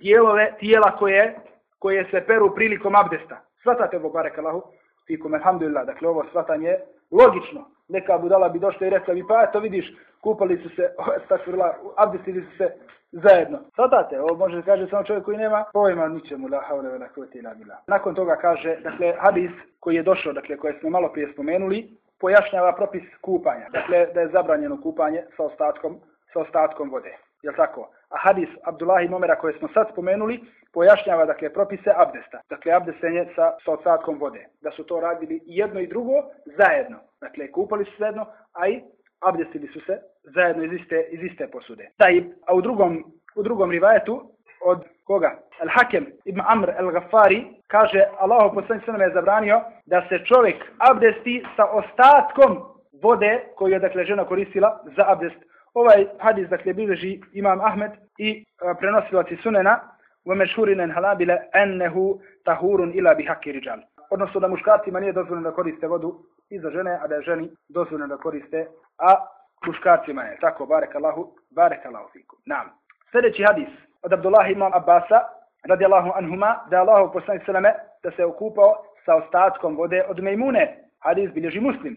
dijelove tijela koje, koje se peru prilikom abdesta. Svatate ovo, barek Allahu, fikum, alhamdulillah. Dakle, ovo svatanje logično. Neka budala bi došla i rekla bi, pa eto vidiš, kupali su se, stakfirla, abdestili su se zajedno. Svatate, ovo može kaže samo čovjek koji nema pojma ničemu, la haule vela kvete ila bila. Nakon toga kaže, dakle, hadis koji je došao, dakle, koje smo malo prije spomenuli, pojašnjava propis kupanja. Dakle, da je zabranjeno kupanje sa ostatkom, sa ostatkom vode. Jel tako? A hadis Abdullah i Momera koje smo sad spomenuli, pojašnjava, dakle, propise abdesta. Dakle, abdestenje sa, sa ostatkom vode. Da su to radili jedno i drugo zajedno. Dakle, kupali su zajedno, a i abdestili su se zajedno iz iste, iz iste posude. Taj, a u drugom, u drugom rivajetu od koga? Al-Hakem ibn Amr al-Ghaffari kaže Allah poslanik sve je zabranio da se čovjek abdesti sa ostatkom vode koju je dakle žena koristila za abdest. Ovaj hadis dakle bilježi Imam Ahmed i e, prenosilaci sunena u mešhurinen halabile ennehu tahurun ila bihaki riđal. Odnosno da muškarcima nije dozvoljeno da koriste vodu i za žene, a da je ženi dozvoljeno da koriste, a muškarcima je. Tako, barekallahu, barekallahu fikum. Allahu. Nam. Sljedeći hadis od Abdullah imam Abbasa, radijallahu anhuma, da je Allahu poslanik sveme da se okupao sa ostatkom vode od Mejmune. Hadis bilježi muslim.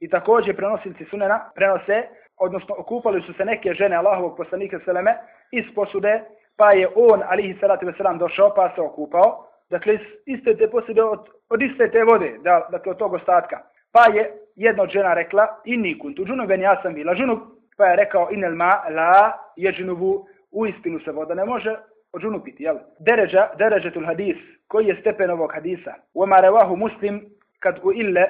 I također prenosilci sunena prenose, odnosno okupali su se neke žene Allahovog poslanika seleme iz posude, pa je on, alihi salatu wasalam, došao pa se okupao. Dakle, iste te posude od, od iste te vode, da, dakle, od tog ostatka. Pa je jedna od žena rekla, inni kuntu džunuben, ja sam bila džunub, pa je rekao, inel ma la je u istinu se voda ne može odžunupiti, jel? Deređa, deređetul hadis, koji je stepen ovog hadisa? Uma revahu muslim, kad u ille,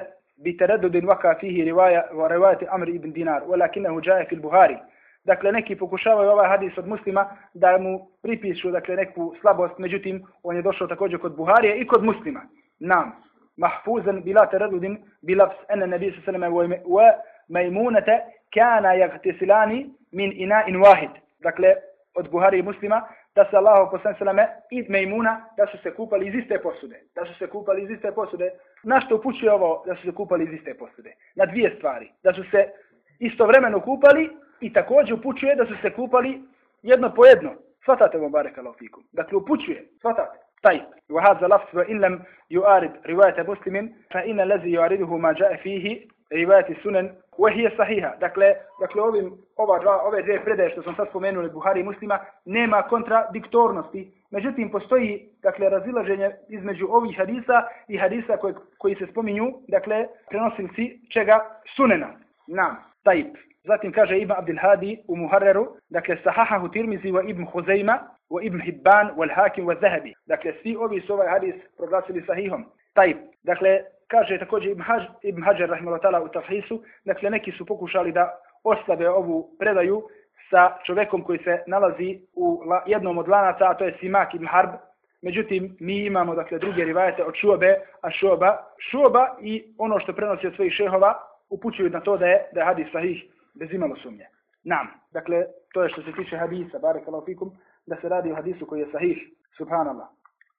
teredudin vaka fihi rivaja, rivajati Amri ibn Dinar, walakinahu džaje fil Buhari. Dakle, neki pokušavaju ovaj hadis od muslima da mu pripišu dakle, neku slabost, međutim, on je došao također kod Buharije i kod muslima. Nam, mahfuzan bila teredudin, bilafs ene nebi sallam wa majmunete kana jagtisilani min ina in wahid. Dakle, od Buhari i muslima, da se Allah poslani sveme i Mejmuna, da su se kupali iz iste posude. Da su se kupali iz iste posude. Na što upućuje ovo da su se kupali iz iste posude? Na dvije stvari. Da su se istovremeno kupali i također upućuje da su se kupali jedno po jedno. Svatate vam barek alofikum. Dakle, upućuje. Svatate. Taj. وهذا لفظ وإن لم يؤارد رواية مسلم فإن الذي يعارضه ما جاء فيه رواية السنن وهي صحيحة. Dakle, dakle ovim, ova dva, ove dvije predaje što sam sad spomenuli Buhari i muslima, nema kontradiktornosti. Međutim, postoji dakle, razilaženje između ovih hadisa i hadisa koji, koji se spominju, dakle, prenosilci čega sunena. Nam, tajip. Zatim kaže Ibn Abdul Hadi u Muharreru, dakle sahahahu Tirmizi wa Ibn Huzayma wa Ibn Hibban wa Hakim wa Zahabi. Dakle svi ovi su ovaj hadis proglasili sahihom. Tajib. Dakle kaže također Ibn, Haj, Ibn Hajar rahimahullah u Tafhisu, dakle neki su pokušali da oslabe ovu predaju sa čovjekom koji se nalazi u jednom od lanaca, a to je Simak ibn Harb. Međutim, mi imamo dakle druge rivajete od Šuobe, a Šuoba, Šuoba i ono što prenosi od svojih šehova upućuju na to da je, da je hadis sahih bez imalo sumnje. Nam, dakle, to je što se tiče hadisa, barek fikum, da se radi o hadisu koji je sahih, subhanallah.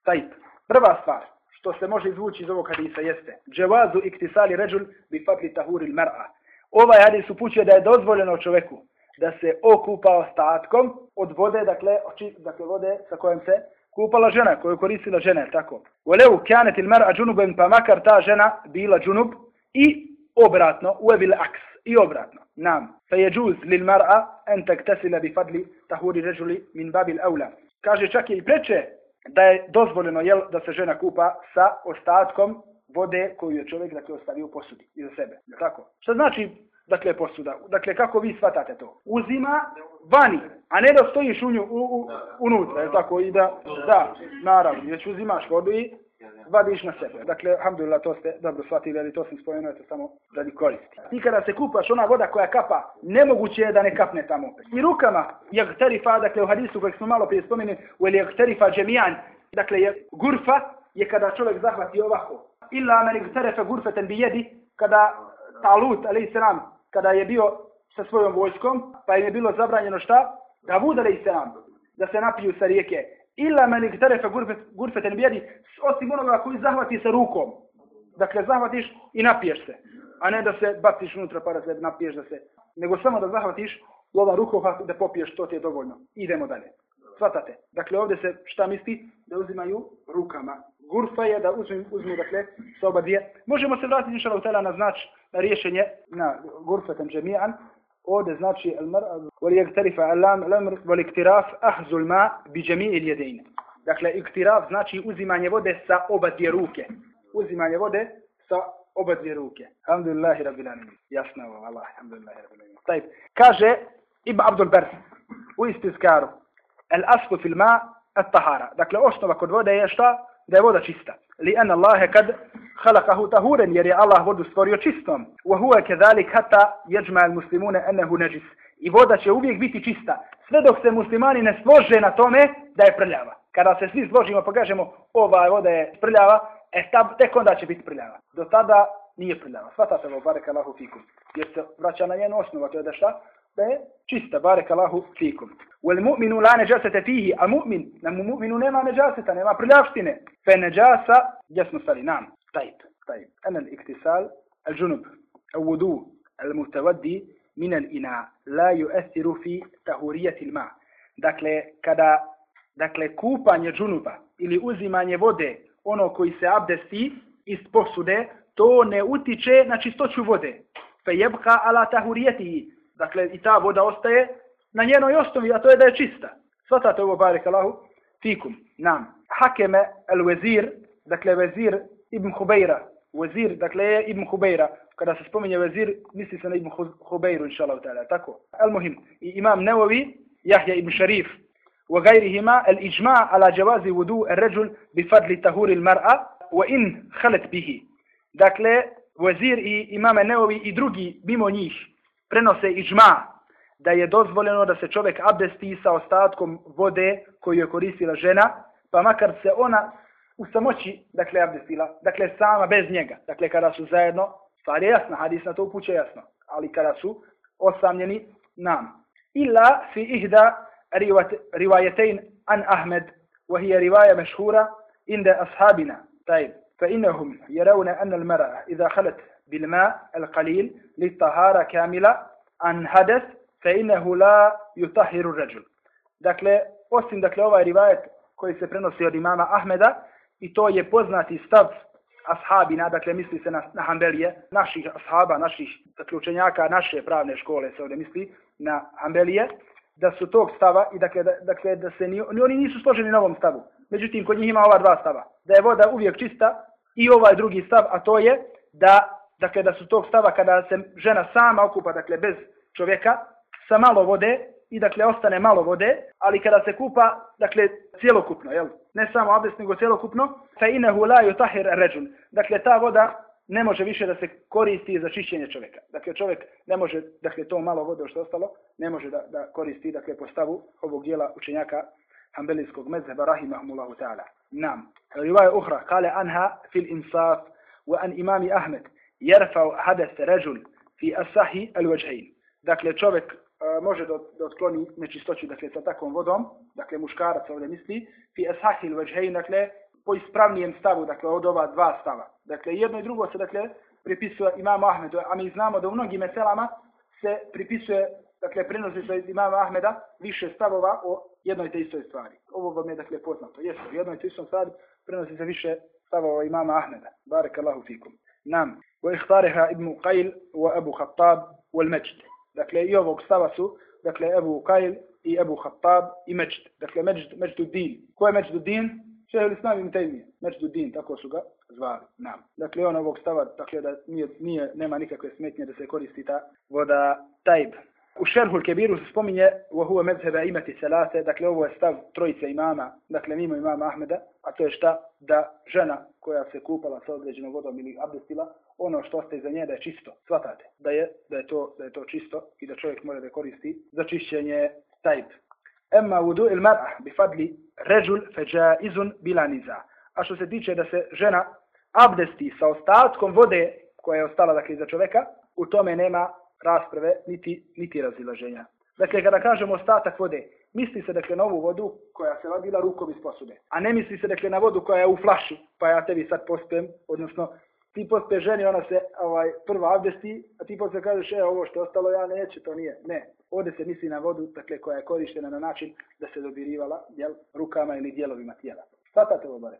Tajp. Prva stvar, što se može izvući iz ovog hadisa jeste, dževazu iktisali ređul bi fatli tahuril mer'a. Ovaj hadis upućuje da je dozvoljeno čoveku da se okupa ostatkom od vode, dakle, oči, dakle vode sa kojom se kupala žena, koju koristila žena, tako. Voleu kjanetil mer'a džunubem, pa makar ta žena bila džunub i obratno, uevil aks, i obratno. Nam, Fe je džuz lil mar'a en taktasila bi fadli tahuri ređuli min babil aula. Kaže čak je i preče da je dozvoljeno jel, da se žena kupa sa ostatkom vode koju je čovjek dakle, ostavio posudi iza sebe. Je tako? Šta znači dakle posuda? Dakle, kako vi shvatate to? Uzima vani, a ne da stojiš u nju, u, u, unutra, je tako? I da, da, naravno, već uzimaš vodu i vadiš na sebe. Dakle, alhamdulillah, to ste dobro shvatili, ali to sam spomenuo, to samo radi koristi. Ti kada se kupaš, ona voda koja kapa, nemoguće je da ne kapne tamo. I rukama, jak terifa, dakle, u hadisu kojeg smo malo prije spomenuli, u ili jak terifa džemijan, dakle, je, gurfa je kada čovjek zahvati ovako. Illa meni terefe gurfeten bi jedi, kada Talut, ali se kada je bio sa svojom vojskom, pa je bilo zabranjeno šta? Da vuda, ali se da se napiju sa rijeke illa men iktarefa gurfeten bijedi, osim onoga koji zahvati sa rukom. Dakle, zahvatiš i napiješ se. A ne da se baciš unutra pa da se napiješ da se nego samo da zahvatiš u ovaj da popiješ, to ti je dovoljno. Idemo dalje. Svatate. Dakle, ovdje se šta misli? Da uzimaju rukama. Gurfa je da uzmu, uzmu dakle, sa oba dvije. Možemo se vratiti inšalav tela na znač, na rješenje, na gurfetem džemijan. Voli jektarifa alam, lamr, voli iktiraf, ahzul ma, bi džemi il jedine. Dakle, iktiraf znači uzimanje vode sa oba dvije ruke. Uzimanje vode sa oba dvije ruke. Alhamdulillahi rabbil alamin. Jasno ovo, Allah, alhamdulillahi rabbil alamin. Tajb. Kaže Ibn Abdul Bar u istizkaru. El aslu fil ma at tahara. Dakle, osnova kod vode je šta? Da je voda čista. Li an Allah kad halakahu tahuren, jer je Allah vodu stvorio čistom. Wa huwa kadhalik hatta yajma al muslimuna annahu najis. I voda će uvijek biti čista. Sve dok se muslimani ne slože na tome da je prljava. Kada se svi složimo pa kažemo ova voda je prljava, e tab, tek onda će biti prljava. Do tada nije prljava. Svatate ovo, barek Allahu fikum. Jer se vraća na njenu osnovu, to je da šta? Da čista, barek Allahu fikum. Wal mu'minu la neđasete fihi, a mu'min, na mu'minu nema neđaseta, nema prljavštine. Fe neđasa, gdje smo stali? Nam. Tajt, tajt. Ana l-iktisal, al-džunub, al-wudu, al-mutavaddi, min al-ina, la yu'athiru fi tahurijati l-ma. Dakle, kada, dakle, kupanje džunuba ili uzimanje vode ono koji se abdesti iz posude, to ne utiče na čistoću vode. Fe jebka ala tahurijeti. Dakle, i ta voda ostaje na njenoj osnovi, a to je da je čista. Svatate ovo, barek Allahu, fikum, nam. Hakeme el vezir, dakle, vezir ibn Hubeira. Vezir, dakle, je ibn Hubeira. Kada se spominje vezir, misli se na ibn Hubeiru, inša Allah, tako. El muhim. I imam Neovi, Jahja ibn Šarif, وغيرهما الإجماع على جواز وضوء الرجل بفضل طهور المرأة وإن خلت به Dakle, Vazir i imame Neovi i drugi mimo njih prenose iđma da je dozvoljeno da se čovjek abdesti sa ostatkom vode koju je koristila žena, pa makar se ona u samoći, dakle, abdestila, dakle, sama bez njega. Dakle, kada su zajedno, stvar je jasna, hadis na to upuće jasno, ali kada su osamljeni nam. Illa fi ihda روايتين عن أحمد وهي رواية مشهورة عند أصحابنا طيب فإنهم يرون أن المرأة إذا خلت بالماء القليل للطهارة كاملة عن حدث فإنه لا يطهر الرجل Dakle, osim dakle ovaj rivajet koji se prenosi od imama Ahmeda i to je poznati stav ashabina, dakle misli se na, na Hanbelije, naših ashaba, naših dakle, učenjaka, naše pravne škole se ovdje misli na Hanbelije, da su tog stava i dakle, da, dakle, da se ni, ni, oni nisu složeni na ovom stavu. Međutim, kod njih ima ova dva stava. Da je voda uvijek čista i ovaj drugi stav, a to je da, dakle, da su tog stava kada se žena sama okupa, dakle, bez čovjeka, sa malo vode i dakle, ostane malo vode, ali kada se kupa, dakle, cjelokupno, jel? Ne samo abdest, nego cjelokupno, fa inahu la yutahhir ar-rajul. Dakle, ta voda ne može više da se koristi za čišćenje čovjeka. Dakle, čovjek ne može, dakle, to malo vode što ostalo, ne može da, da koristi, dakle, po stavu ovog dijela učenjaka Hanbelijskog mezheba, rahimahumullahu ta'ala. Nam. Rivaja uhra, kale anha fil insaf, wa an imami Ahmed, jerfau hades ređul fi asahi al vajhain. Dakle, čovjek uh, može da, da otkloni nečistoću, dakle, sa takvom vodom, dakle, muškarac ovdje misli, fi asahi al vajhain, dakle, po ispravnijem stavu, dakle, od ova dva stava. Dakle, jedno i drugo se, dakle, pripisuje imamu Ahmedu, a mi znamo da u mnogim meselama se pripisuje, dakle, prenosi se imama Ahmeda više stavova o jednoj te istoj stvari. Ovo vam je, dakle, poznato. Jesu, u jednoj te istoj stvari prenosi se više stavova imama Ahmeda. Barek Allahu fikum. Nam. واختارها ابن قيل وابو خطاب والمجد ذاك لا يوفوك سابسو ذاك لا ابو قيل اي ابو خطاب اي مجد ذاك لا مجد مجد الدين كو مجد الدين شيخ الاسلام ابن تيميه مجد الدين تاكو سوغا زوار نعم ذاك لا يوفوك ذاك دكلي دا ني نيما نيكا كو سميتني دا سيكوريستي تا ودا تايب الشرح الكبير وسبومينيا وهو مذهب أئمة الثلاثة ذاك هو استاف ترويس إماما ذاك لميم إمام أحمد أتوشتا دا جنا كويا سيكوبا لصوت لجنوبوضا ملي عبد السلام ono što ostaje za nje da je čisto, svatate, da je, da je, to, da je to čisto i da čovjek može da koristi za čišćenje tajb. Emma vudu il mar'a bi fadli ređul feđa bila niza. A što se tiče da se žena abdesti sa ostatkom vode koja je ostala dakle za čovjeka, u tome nema rasprave niti, niti razilaženja. Dakle, kada kažemo ostatak vode, misli se dakle na ovu vodu koja se vadila rukom iz posude. A ne misli se dakle na vodu koja je u flaši, pa ja tebi sad pospijem, odnosno ti posle ženi, ona se ovaj, prva abdesti, a ti posle kažeš, e, ovo što je ostalo, ja neću, to nije. Ne, ovdje se misli na vodu, dakle, koja je korištena na način da se dobirivala jel, rukama ili dijelovima tijela. Svatate ovo, bare.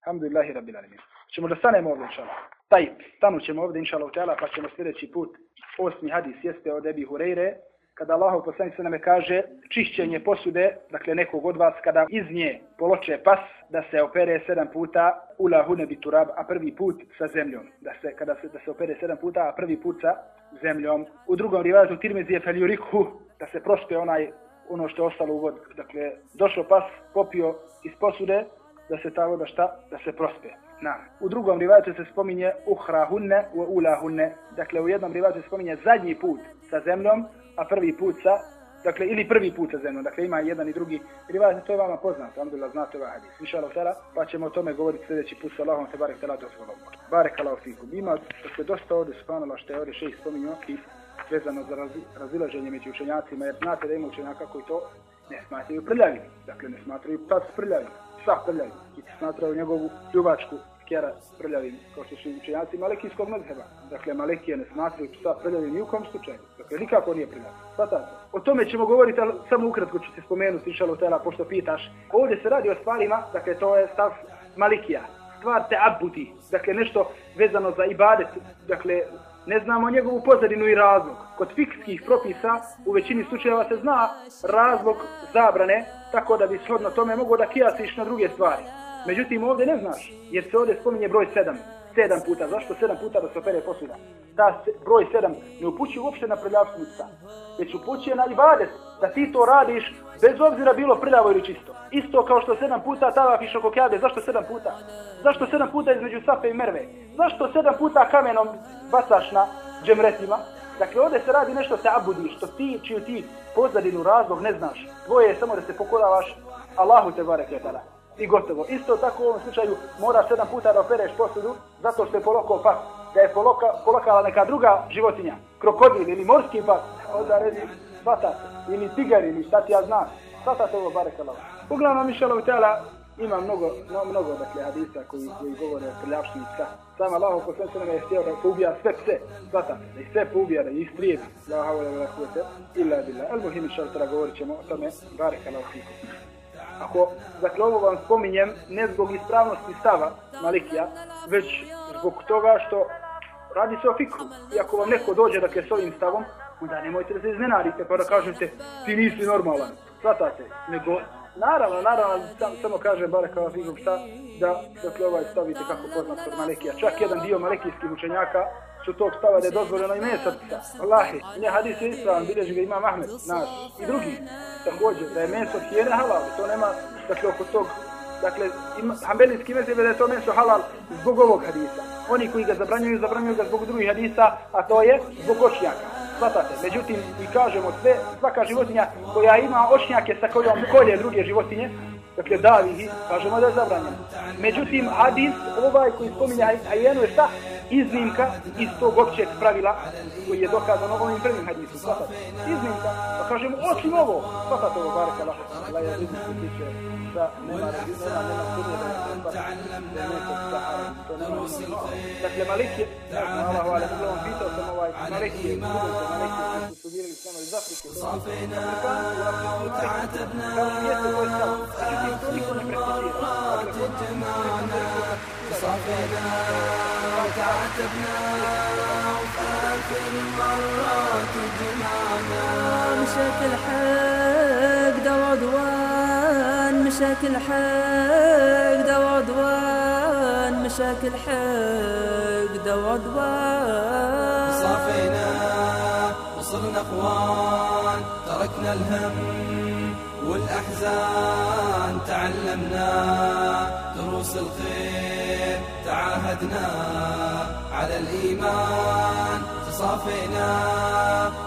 Alhamdulillahi rabbil alamin. Ćemo da stanemo ovdje, inšala. Taj, stanu ćemo ovdje, inšala, pa ćemo sljedeći put. Osmi hadis jeste od Ebi Hureyre, kada Allah poslanik se nam kaže čišćenje posude, dakle nekog od vas, kada iz nje poloče pas, da se opere sedam puta ula lahune biturab, a prvi put sa zemljom. Da se, kada se, da se opere sedam puta, a prvi put sa zemljom. U drugom rivazu Tirmezi je feljuriku, da se prospe onaj ono što je ostalo u vodi. Dakle, došlo pas, popio iz posude, da se ta voda šta? Da se prospe. Na. U drugom rivaju se spominje uhrahunne wa ulahunne. Dakle, u jednom rivaju se spominje zadnji put sa zemljom, a prvi put sa, dakle, ili prvi put sa zemljom, dakle, ima jedan i drugi rivaj, to je vama poznato, alhamdulillah, znate ovaj hadis, inša Allah, pa ćemo o tome govoriti sljedeći put sa Allahom, te barek tala dozvolom. Barek Allah fikum. Ima, dakle, dosta ovdje, subhanallah, što je ovdje šeji spominio, i vezano za razi, razilaženje među učenjacima, jer znate da ima učenjaka koji to ne smatraju prljavi, dakle, ne smatraju pas prljavi, sva prljavi, i smatraju njegovu ljubačku kjera prljavim, kao što su učenjaci malekijskog medheba. Dakle, malekije ne smatruju psa prljavim ni u kom slučaju. Dakle, nikako nije prljav. Svatate. O tome ćemo govoriti, ali samo ukratko ću se spomenuti, inšalo tela, pošto pitaš. Ovdje se radi o stvarima, dakle, to je stav malikija. Stvar te abudi, dakle, nešto vezano za ibadet, dakle, ne znamo njegovu pozadinu i razlog. Kod fikskih propisa u većini slučajeva se zna razlog zabrane, tako da bi shodno tome mogo da kijasiš na druge stvari. Međutim, ovdje ne znaš, jer se ovdje spominje broj sedam. Sedam puta. Zašto sedam puta da se opere posuda? Ta se, broj sedam ne upućuje uopšte na prljavstvu psa. Već upućuje na ibadet. Da ti to radiš, bez obzira bilo prljavo ili čisto. Isto kao što sedam puta tavafiš oko kjade. Zašto sedam puta? Zašto sedam puta između safe i merve? Zašto sedam puta kamenom bacaš na džemretima? Dakle, ovdje se radi nešto se abudi, što ti, čiju ti pozadinu razlog ne znaš. Tvoje je samo da se pokoravaš Allahu te barek je tada i gotovo. Isto tako u ovom slučaju mora sedam puta da opereš posudu zato što je polokao pas. Da je poloka, polokala neka druga životinja, krokodil ili morski pas, onda redi svata ili tigar ili šta ti ja znam. Svata se ovo barekala. Uglavnom, mišalov tela, ima mnogo, no, mnogo dakle, hadisa koji, koji govore o prljavštini psa. Sama Allah po sve sveme je htio da poubija sve pse, svata, da ih sve poubija, da ih istrijebi. La havole vela kuvete, illa bila. El muhim inšal tada govorit ćemo o tome, barekala u fiku ako, dakle, ovo vam spominjem ne zbog ispravnosti stava Malikija, već zbog toga što radi se o fikru. I ako vam neko dođe, dakle, s ovim stavom, onda nemojte da se iznenadite, pa da kažete, ti nisi normalan, svatate, nego, naravno, naravno, sam, samo kažem, bare kao fikum šta, da, dakle, ovaj stavite kako poznat kod Malikija. Čak jedan dio malikijskih učenjaka, su tog stava da je dozvoljeno i meso psa. Allahi, nje hadis je ispravan, bilježi ga imam Ahmed, naš, i drugi, također, da je meso hijene halal, to nema, dakle, oko tog, dakle, ima, hambelinski meso da je to meso halal zbog ovog hadisa. Oni koji ga zabranjuju, zabranjuju ga zbog drugih hadisa, a to je zbog očnjaka. Svatate, međutim, i kažemo sve, svaka životinja koja ima očnjake sa kojom kolje druge životinje, dakle davi ih, kažemo da je zabranjeno. Međutim, hadis, ovaj koji spominja hajenu je šta? Iznimka iz tog općeg pravila koji je dokazan ovim prvim hadisom. Svatate, iznimka, pa kažemo, osim ovo, svatate ovo, barek Allah, Allah je vidim se tiče da nema razina, nema studija da je da je neko sahara, to nema rezina. Dakle, Malik je, ne znam, Allah, Allah, uglavnom pitao sam ovaj, Malik je, Malik je, Malik je, koji su bili s nama iz Afrike, to je Afrika, u Afriku, kao što jeste tvoj stav, صفينا وتعاتبنا وفي آخر المرات جمعنا مشاكل حق ده عدوان مشاكل حق ده عدوان مشاكل حق ده عدوان. صفينا وصرنا اخوان تركنا الهم والأحزان تعلمنا دروس الخير تعاهدنا على الإيمان تصافينا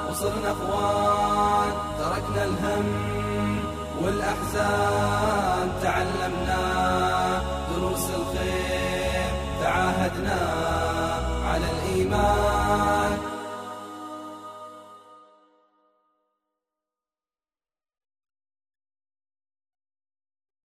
وصرنا أخوان تركنا الهم والأحزان تعلمنا دروس الخير تعاهدنا على الإيمان.